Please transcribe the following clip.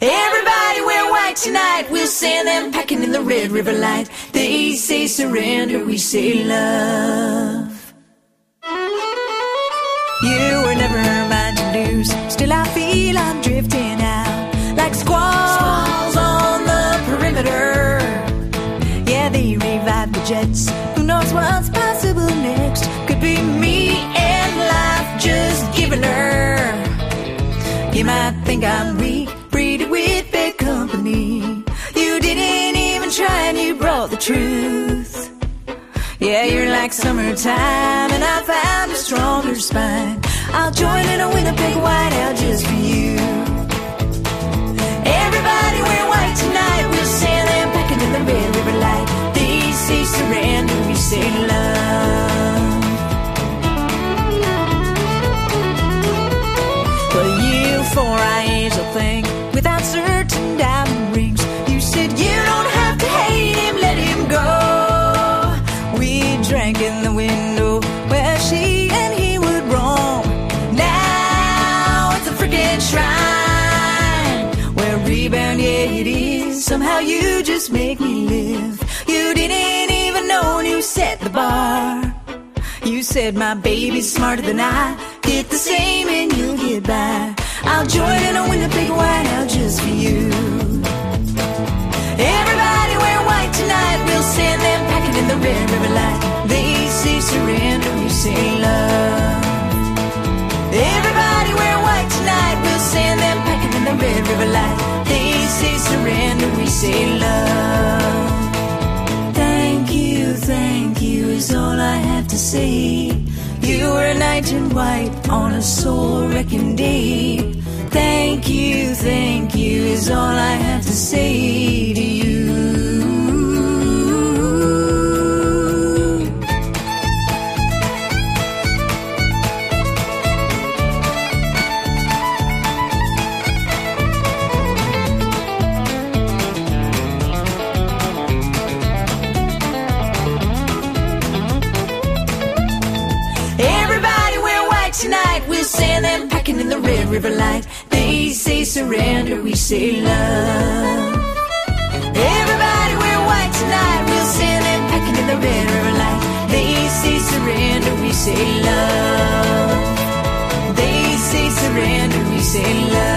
Everybody wear white tonight. We'll send them packing in the Red River Light. They say surrender, we say love. You were never mine to lose. Still, I feel I'm drifting out like squalls on the perimeter. Yeah, they revive the jets. Who knows what's possible next? Could be me and life just giving her. You might think I'm weak, the truth. Yeah, you're like summertime, and I found a stronger spine. I'll join in a Winnipeg whiteout just for you. Everybody wear white tonight. We'll sail them packing in the Red River Light. They say surrender, we say love. Well, you four eyes will think without certain Somehow you just make me live. You didn't even know when you set the bar. You said my baby's smarter than I. Get the same and you'll get by. I'll join in a Winnipeg whiteout just for you. Everybody wear white tonight. We'll send them packing in the Red River Light. They say surrender, we say love. Say surrender, we say love. Thank you, thank you is all I have to say. You were a knight in white on a soul wrecking day. Thank you, thank you is all I have to say Red River Light. They say surrender, we say love. Everybody wear white tonight. We'll send them packing in the Red River Light. They say surrender, we say love. They say surrender, we say love.